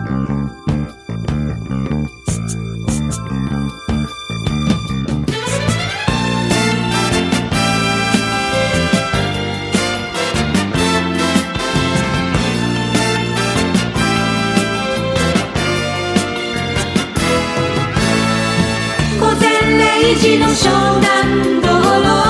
午前0時の湘南道路。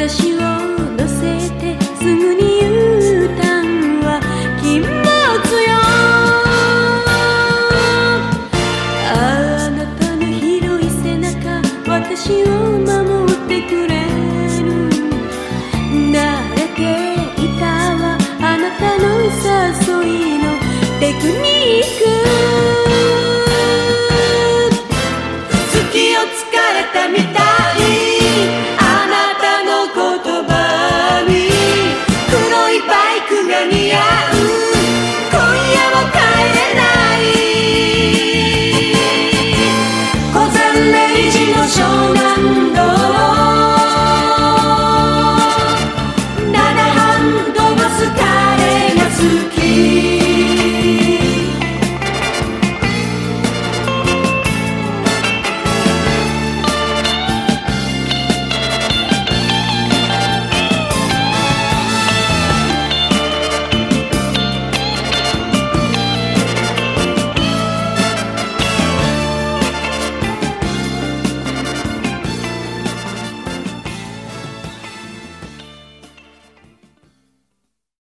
的戏楼